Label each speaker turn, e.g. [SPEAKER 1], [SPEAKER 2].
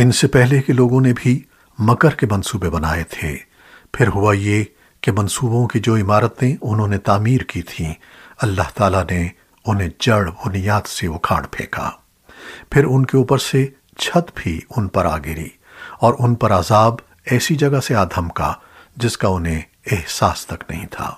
[SPEAKER 1] ان سے پہلے کے لوگوں نے بھی مکر کے منصوبے بنائے تھے۔ پھر ہوا یہ کہ منصوبوں کی جو عمارتیں انہوں نے تعمیر کی تھیں، اللہ تعالیٰ نے انہیں جڑ بنیاد سے اکھاڑ پھینکا۔ پھر ان کے اوپر سے چھت بھی ان پر آ گری اور ان پر عذاب ایسی جگہ سے آدھم کا جس کا انہیں احساس تک نہیں تھا۔